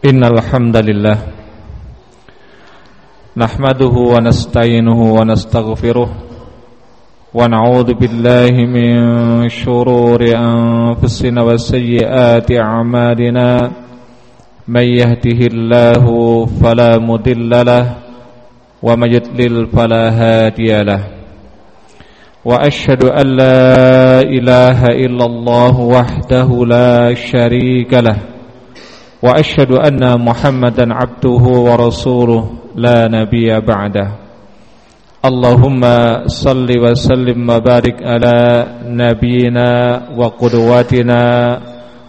Innal hamdalillah nahmaduhu wa nasta'inuhu wa nastaghfiruh. Wa na'udzu billahi min shururi anfusina wa sayyiati a'malina. May yahdihillahu fala mudhillalah wa may yudlil fala hadiyalah wa ashhadu an la ilaha illallah wahdahu la sharika وأشهد أن محمدا عبده ورسوله لا نبي بعده. اللهم صل وسلم وبارك على نبينا وقدواتنا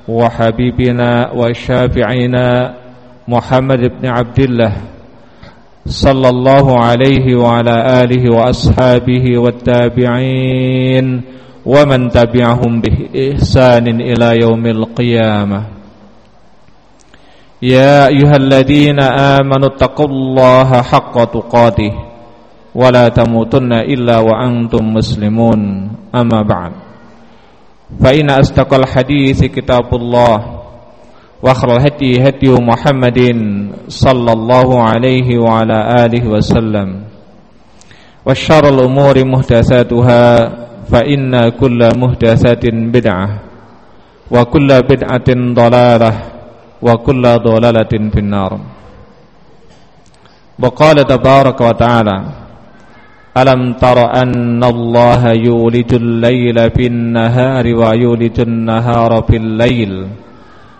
وحبيبنا وشافعنا محمد بن عبد الله صلى الله عليه وعلى آله وأصحابه والتابعين ومن تبعهم بإحسان إلى يوم القيامة. يا أيها الذين آمنوا اتقوا الله حق تقاته ولا تموتن إلا وأنتم مسلمون. أما بعد فإن أصدق الحديث كتاب الله وأخر الهدي هدي محمد صلى الله عليه وعلى آله وسلم. وشر الأمور محدثاتها فإن كل محدثات بدعة وكل بدعة ضلالة. وكل ضلالة في النار. وقال تبارك وتعالى ألم تر أن الله يولج الليل في النهار ويولج النهار في الليل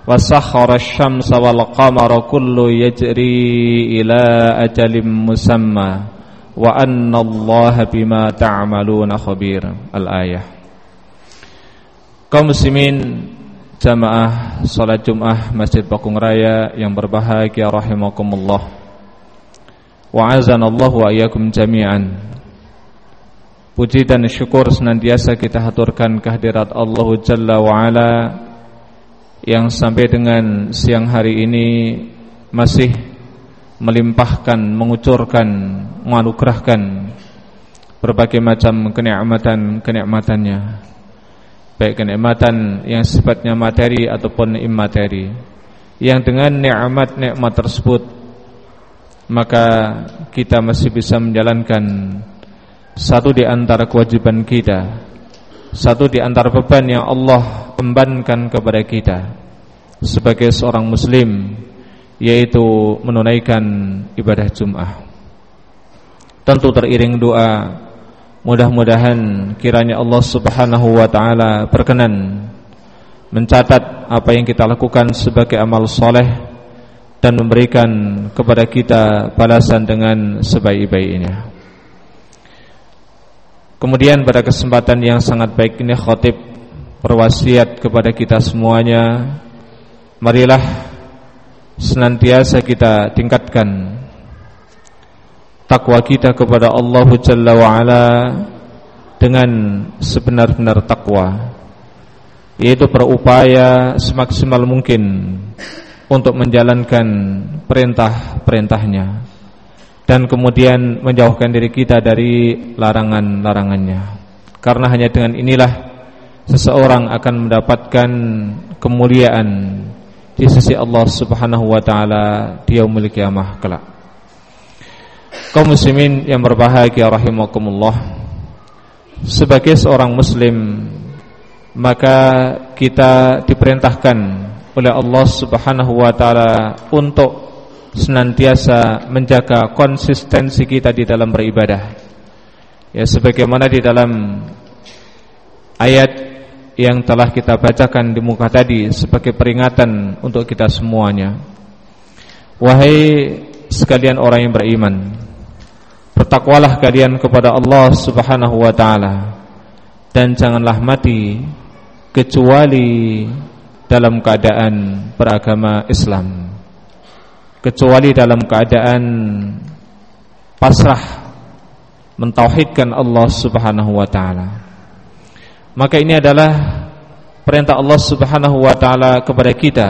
وسخر الشمس والقمر كل يجري إلى أجل مسمى وأن الله بما تعملون خبير. الآية. kaum muslimin jamaah salat Jumat Masjid Pakung Raya yang berbahagia rahimakumullah. Wa azanallahu wa iyyakum jami'an. Puji dan syukur senantiasa kita haturkan kehadirat Allah Jalla wa'ala Yang sampai dengan siang hari ini Masih melimpahkan, mengucurkan, menganugerahkan Berbagai macam kenikmatan-kenikmatannya baik kenikmatan yang sifatnya materi ataupun imateri yang dengan nikmat-nikmat tersebut maka kita masih bisa menjalankan satu di antara kewajiban kita satu di antara beban yang Allah embankan kepada kita sebagai seorang muslim yaitu menunaikan ibadah Jumat tentu teriring doa Mudah-mudahan kiranya Allah subhanahu wa ta'ala berkenan Mencatat apa yang kita lakukan sebagai amal soleh Dan memberikan kepada kita balasan dengan sebaik-baiknya. Kemudian pada kesempatan yang sangat baik ini khotib Berwasiat kepada kita semuanya Marilah senantiasa kita tingkatkan takwa kita kepada Allah Jalla wa'ala dengan sebenar-benar takwa yaitu berupaya semaksimal mungkin untuk menjalankan perintah-perintahnya dan kemudian menjauhkan diri kita dari larangan-larangannya. Karena hanya dengan inilah seseorang akan mendapatkan kemuliaan di sisi Allah Subhanahu wa taala di yaumil kiamah kelak kaum muslimin yang berbahagia rahimakumullah. Sebagai seorang muslim maka kita diperintahkan oleh Allah Subhanahu wa taala untuk senantiasa menjaga konsistensi kita di dalam beribadah. Ya sebagaimana di dalam ayat yang telah kita bacakan di muka tadi sebagai peringatan untuk kita semuanya. Wahai sekalian orang yang beriman Bertakwalah kalian kepada Allah Subhanahu wa taala dan janganlah mati kecuali dalam keadaan beragama Islam. Kecuali dalam keadaan pasrah mentauhidkan Allah Subhanahu wa taala. Maka ini adalah perintah Allah Subhanahu wa taala kepada kita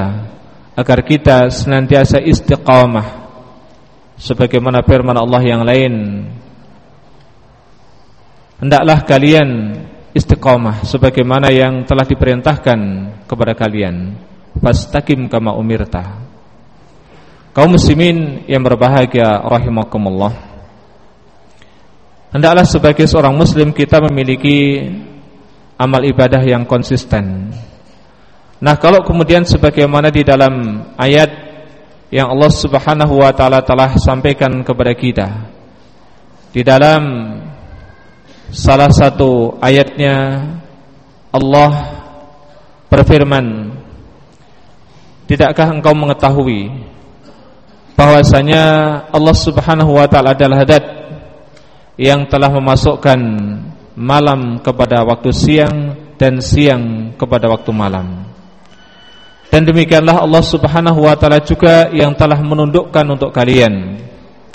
agar kita senantiasa istiqamah sebagaimana firman Allah yang lain hendaklah kalian istiqamah sebagaimana yang telah diperintahkan kepada kalian fastaqim kama umirta Kaum muslimin yang berbahagia rahimakumullah. Hendaklah sebagai seorang muslim kita memiliki amal ibadah yang konsisten. Nah, kalau kemudian sebagaimana di dalam ayat yang Allah Subhanahu wa taala telah sampaikan kepada kita di dalam salah satu ayatnya Allah berfirman Tidakkah engkau mengetahui bahwasanya Allah Subhanahu wa taala adalah hadat yang telah memasukkan malam kepada waktu siang dan siang kepada waktu malam. Dan demikianlah Allah Subhanahu wa taala juga yang telah menundukkan untuk kalian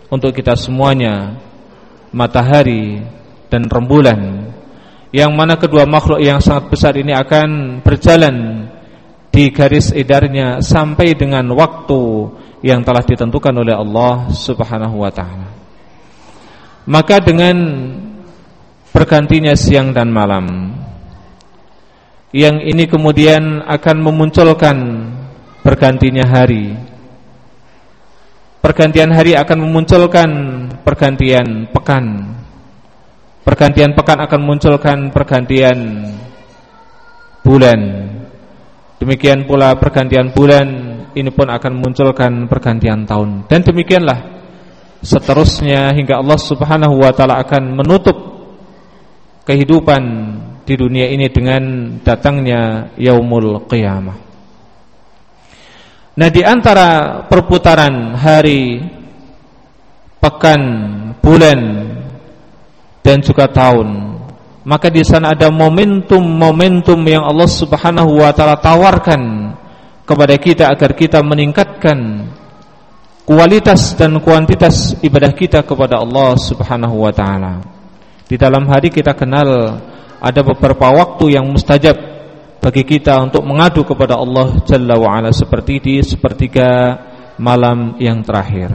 untuk kita semuanya matahari dan rembulan yang mana kedua makhluk yang sangat besar ini akan berjalan di garis edarnya sampai dengan waktu yang telah ditentukan oleh Allah Subhanahu wa taala. Maka dengan bergantinya siang dan malam yang ini kemudian akan memunculkan bergantinya hari. Pergantian hari akan memunculkan pergantian pekan. Pergantian pekan akan memunculkan pergantian bulan. Demikian pula pergantian bulan ini pun akan munculkan pergantian tahun dan demikianlah seterusnya hingga Allah Subhanahu wa taala akan menutup kehidupan di dunia ini dengan datangnya yaumul qiyamah. Nah, di antara perputaran hari, pekan, bulan dan juga tahun, maka di sana ada momentum-momentum yang Allah Subhanahu wa taala tawarkan kepada kita agar kita meningkatkan kualitas dan kuantitas ibadah kita kepada Allah Subhanahu wa taala. Di dalam hari kita kenal ada beberapa waktu yang mustajab bagi kita untuk mengadu kepada Allah Jalla wa ala seperti di sepertiga malam yang terakhir.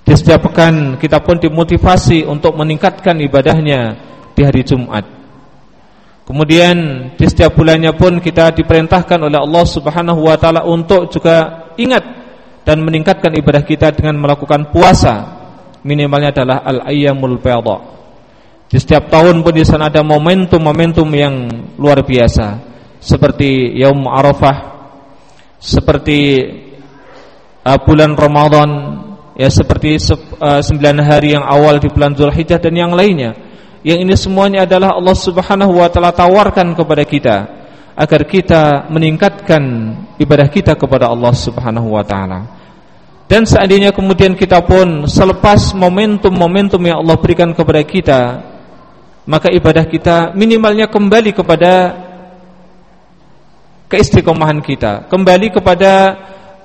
Di setiap pekan kita pun dimotivasi untuk meningkatkan ibadahnya di hari Jumat. Kemudian di setiap bulannya pun kita diperintahkan oleh Allah Subhanahu wa taala untuk juga ingat dan meningkatkan ibadah kita dengan melakukan puasa. Minimalnya adalah al-ayyamul bayda. Di setiap tahun pun di sana ada momentum-momentum yang luar biasa seperti Yaum Arafah, seperti uh, bulan Ramadan, ya seperti uh, sembilan hari yang awal di bulan Zulhijjah dan yang lainnya yang ini semuanya adalah Allah Subhanahu wa taala tawarkan kepada kita agar kita meningkatkan ibadah kita kepada Allah Subhanahu wa taala. Dan seandainya kemudian kita pun selepas momentum-momentum yang Allah berikan kepada kita, maka ibadah kita minimalnya kembali kepada keistiqomahan kita, kembali kepada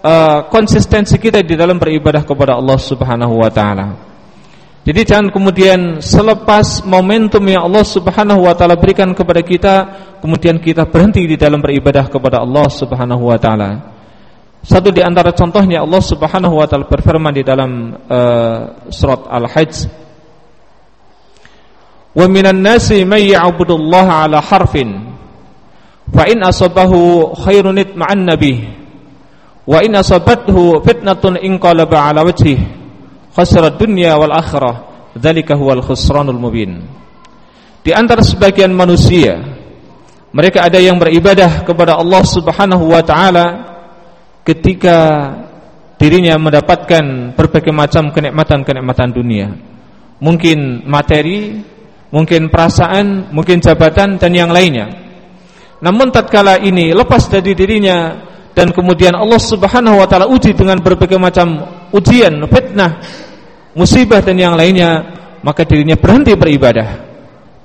uh, konsistensi kita di dalam beribadah kepada Allah Subhanahu wa taala. Jadi jangan kemudian selepas momentum yang Allah Subhanahu wa taala berikan kepada kita, kemudian kita berhenti di dalam beribadah kepada Allah Subhanahu wa taala. Satu di antara contohnya Allah Subhanahu wa taala berfirman di dalam uh, surat Al-Hajj Wa minan nasi may ya'budullaha ala harfin. Fa in asabahu khairun itma'an nabi wa in asabathu fitnatun inqalaba ala wajhihi khasrat dunya wal akhirah. Dzalika huwal khusranul mubin. Di antara sebagian manusia mereka ada yang beribadah kepada Allah Subhanahu wa taala ketika dirinya mendapatkan berbagai macam kenikmatan-kenikmatan dunia. Mungkin materi mungkin perasaan mungkin jabatan dan yang lainnya namun tatkala ini lepas dari dirinya dan kemudian Allah Subhanahu wa taala uji dengan berbagai macam ujian, fitnah, musibah dan yang lainnya, maka dirinya berhenti beribadah.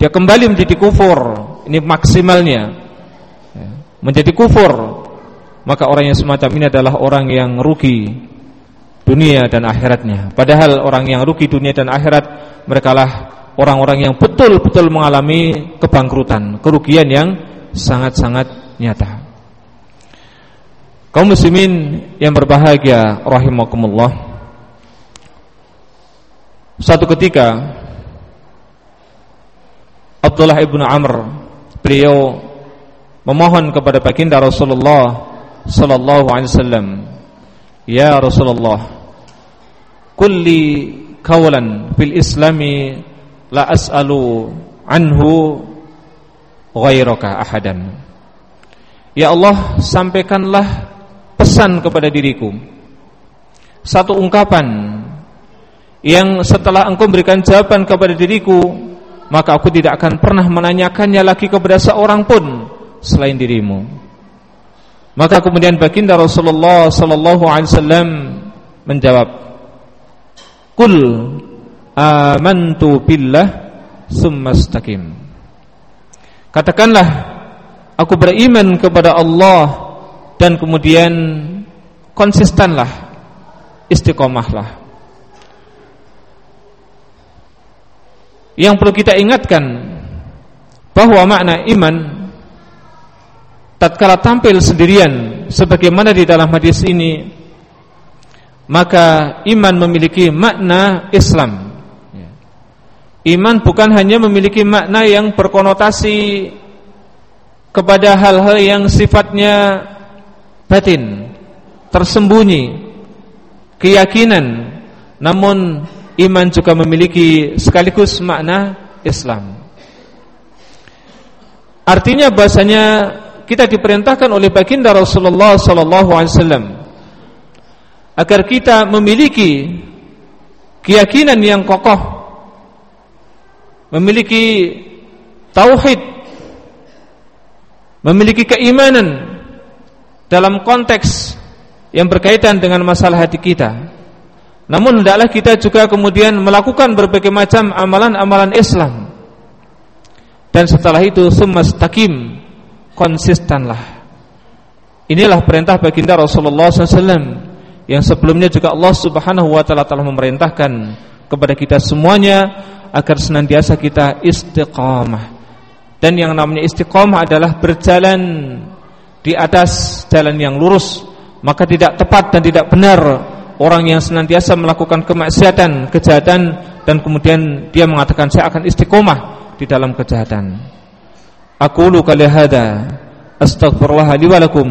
Dia kembali menjadi kufur. Ini maksimalnya. Ya, menjadi kufur. Maka orang yang semacam ini adalah orang yang rugi dunia dan akhiratnya. Padahal orang yang rugi dunia dan akhirat mereka lah orang-orang yang betul-betul mengalami kebangkrutan, kerugian yang sangat-sangat nyata. Kaum muslimin yang berbahagia rahimakumullah. Suatu ketika Abdullah ibnu Amr beliau memohon kepada baginda Rasulullah sallallahu alaihi wasallam, "Ya Rasulullah, kulli kawalan fil islami la as'alu anhu ghairaka ahadan. Ya Allah sampaikanlah pesan kepada diriku. Satu ungkapan yang setelah engkau berikan jawaban kepada diriku maka aku tidak akan pernah menanyakannya lagi kepada seorang pun selain dirimu. Maka kemudian baginda Rasulullah sallallahu alaihi wasallam menjawab Kul amantu billah summa istaqim. Katakanlah aku beriman kepada Allah dan kemudian konsistenlah, istiqomahlah. Yang perlu kita ingatkan bahwa makna iman tatkala tampil sendirian sebagaimana di dalam hadis ini maka iman memiliki makna Islam. Iman bukan hanya memiliki makna yang berkonotasi kepada hal-hal yang sifatnya batin, tersembunyi, keyakinan, namun iman juga memiliki sekaligus makna Islam. Artinya bahasanya kita diperintahkan oleh baginda Rasulullah sallallahu alaihi wasallam agar kita memiliki keyakinan yang kokoh memiliki tauhid memiliki keimanan dalam konteks yang berkaitan dengan masalah hati kita. Namun hendaklah kita juga kemudian melakukan berbagai macam amalan-amalan Islam. Dan setelah itu sumastaqim konsistenlah. Inilah perintah baginda Rasulullah SAW yang sebelumnya juga Allah Subhanahu wa taala telah memerintahkan kepada kita semuanya agar senantiasa kita istiqamah. Dan yang namanya istiqamah adalah berjalan di atas jalan yang lurus, maka tidak tepat dan tidak benar orang yang senantiasa melakukan kemaksiatan, kejahatan dan kemudian dia mengatakan saya akan istiqomah di dalam kejahatan. Aku lu kali hada astaghfirullah li wa lakum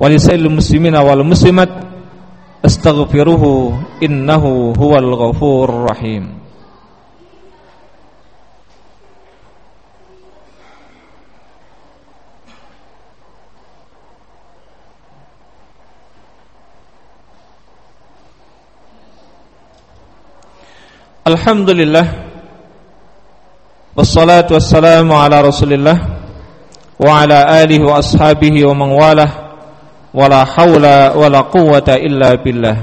wa muslimina wal muslimat استغفره إنه هو الغفور الرحيم. الحمد لله والصلاة والسلام على رسول الله وعلى آله وأصحابه ومن والاه ولا حول ولا قوة إلا بالله.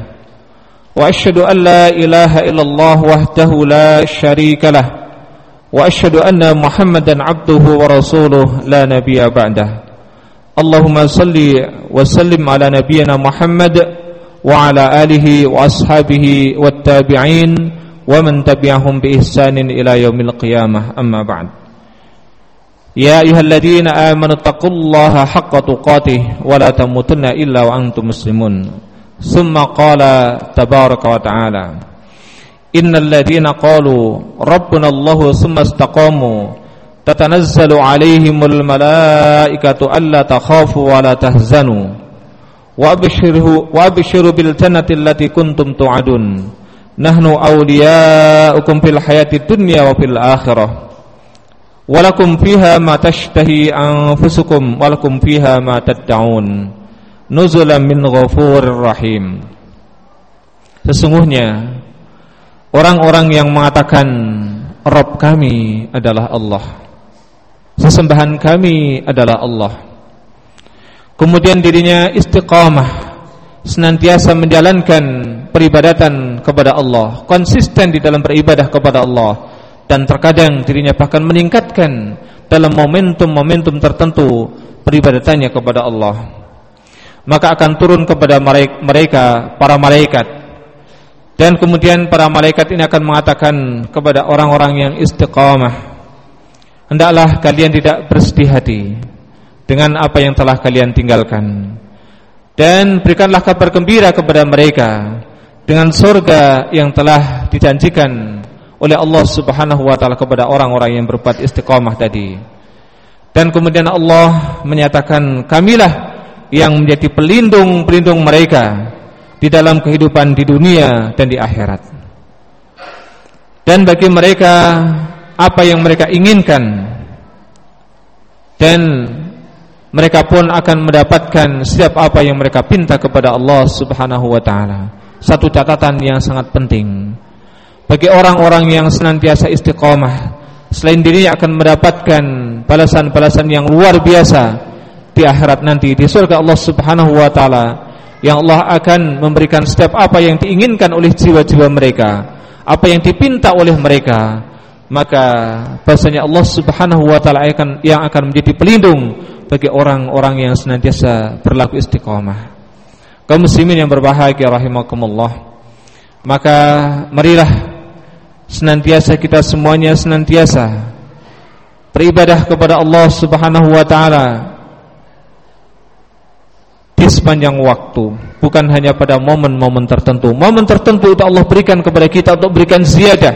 وأشهد أن لا إله إلا الله وحده لا شريك له. وأشهد أن محمدا عبده ورسوله لا نبي بعده. اللهم صل وسلم على نبينا محمد وعلى آله وأصحابه والتابعين ومن تبعهم بإحسان إلى يوم القيامة. أما بعد. يا أيها الذين آمنوا اتقوا الله حق تقاته ولا تموتن إلا وأنتم مسلمون. ثم قال تبارك وتعالى إن الذين قالوا ربنا الله ثم استقاموا تتنزل عليهم الملائكة ألا تخافوا ولا تهزنوا وأبشروا, وأبشروا بالجنة التي كنتم توعدون. نحن أولياؤكم في الحياة الدنيا وفي الآخرة. Walakum fiha ma tashtahi anfusukum walakum fiha ma tad'un. Nuzulan min ghafurir rahim. Sesungguhnya orang-orang yang mengatakan Rabb kami adalah Allah. Sesembahan kami adalah Allah. Kemudian dirinya istiqamah senantiasa menjalankan peribadatan kepada Allah, konsisten di dalam beribadah kepada Allah dan terkadang dirinya bahkan meningkatkan dalam momentum-momentum tertentu peribadatannya kepada Allah. Maka akan turun kepada mereka para malaikat. Dan kemudian para malaikat ini akan mengatakan kepada orang-orang yang istiqamah hendaklah kalian tidak bersedih hati dengan apa yang telah kalian tinggalkan. Dan berikanlah kabar gembira kepada mereka dengan surga yang telah dijanjikan oleh Allah Subhanahu wa taala kepada orang-orang yang berbuat istiqamah tadi. Dan kemudian Allah menyatakan kamilah yang menjadi pelindung-pelindung mereka. di dalam kehidupan di dunia dan di akhirat. Dan bagi mereka apa yang mereka inginkan dan mereka pun akan mendapatkan setiap apa yang mereka pinta kepada Allah Subhanahu wa taala. Satu catatan yang sangat penting bagi orang-orang yang senantiasa istiqomah. Selain dirinya akan mendapatkan balasan-balasan yang luar biasa di akhirat nanti di surga Allah Subhanahu wa taala yang Allah akan memberikan setiap apa yang diinginkan oleh jiwa-jiwa mereka apa yang dipinta oleh mereka maka bahasanya Allah Subhanahu wa taala akan yang akan menjadi pelindung bagi orang-orang yang senantiasa berlaku istiqomah. Kaum muslimin yang berbahagia rahimakumullah maka marilah senantiasa kita semuanya senantiasa beribadah kepada Allah Subhanahu wa taala di sepanjang waktu, bukan hanya pada momen-momen tertentu. Momen tertentu itu Allah berikan kepada kita untuk berikan ziyadah,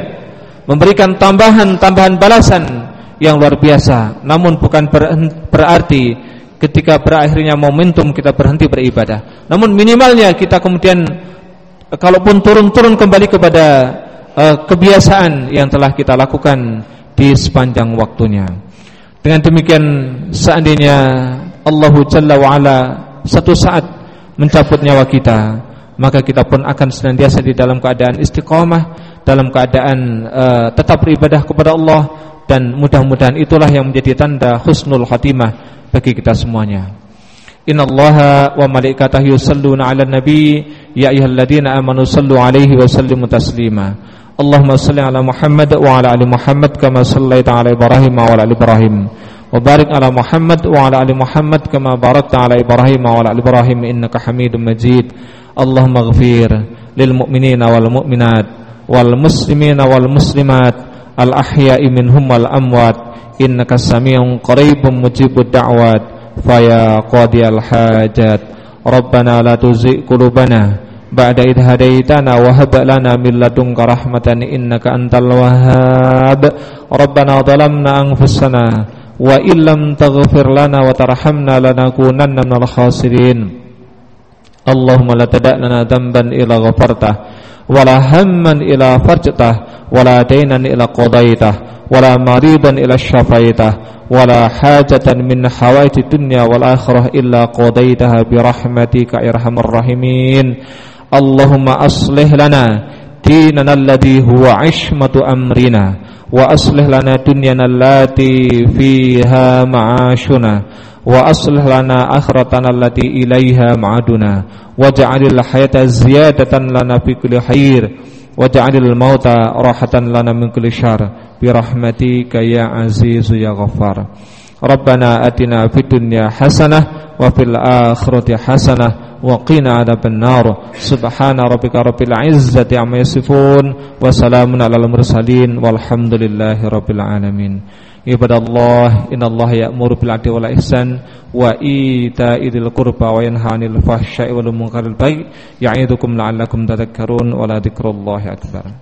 memberikan tambahan-tambahan balasan yang luar biasa. Namun bukan berarti ketika berakhirnya momentum kita berhenti beribadah. Namun minimalnya kita kemudian kalaupun turun-turun kembali kepada uh, kebiasaan yang telah kita lakukan di sepanjang waktunya. Dengan demikian seandainya Allah Jalla wa ala satu saat mencabut nyawa kita, maka kita pun akan senantiasa di dalam keadaan istiqomah, dalam keadaan uh, tetap beribadah kepada Allah dan mudah-mudahan itulah yang menjadi tanda husnul khatimah bagi kita semuanya. Innallaha wa malaikatahu yusalluna 'alan nabi ya ayyuhalladzina amanu sallu 'alaihi wa sallimu taslima. Allahumma salli ala Muhammad wa ala ali Muhammad kama sallaita ala Ibrahim wa ala ali Ibrahim wa barik ala Muhammad wa ala ali Muhammad kama barakta ala Ibrahim wa ala ali Ibrahim innaka Hamidum Majid Allahumma ighfir lil mu'minina wal mu'minat wal muslimina wal muslimat al ahya'i minhum wal amwat innaka ba'da idh hadaitana wa hab lana min ladunka rahmatan innaka antal wahhab. Rabbana dhalamna anfusana wa illam taghfir lana wa tarhamna lanakunanna minal khasirin. Allahumma la tada' lana dhanban ila ghafartah wa la hamman ila farjtah wa la daynan ila qadaitah wa la maridan ila wa la hajatan min hawaiti dunya wal akhirah illa qadaitaha bi rahmatika ya rahimin Allahumma aslih lana dinana alladhi huwa ishmatu amrina wa aslih lana dunyana allati fiha ma'ashuna wa aslih lana akhiratana allati ilaiha ma'aduna waj'alil hayata ziyadatan lana fi kulli khair waj'alil mauta rahatan lana min kulli bi rahmatika ya azizu ya ghaffar. Rabbana atina fid dunya hasanah wa fil akhirati hasanah wa qina adhaban nar. Subhana rabbika rabbil izzati amma yasifun wa salamun alal mursalin walhamdulillahi rabbil alamin. Ibadallah innallaha ya'muru bil adli wal ihsan wa itaidil qurba wa yanha 'anil fahsya'i wal munkari wal baghi ya'idukum la'allakum tadhakkarun wa la dzikrullahi akbar.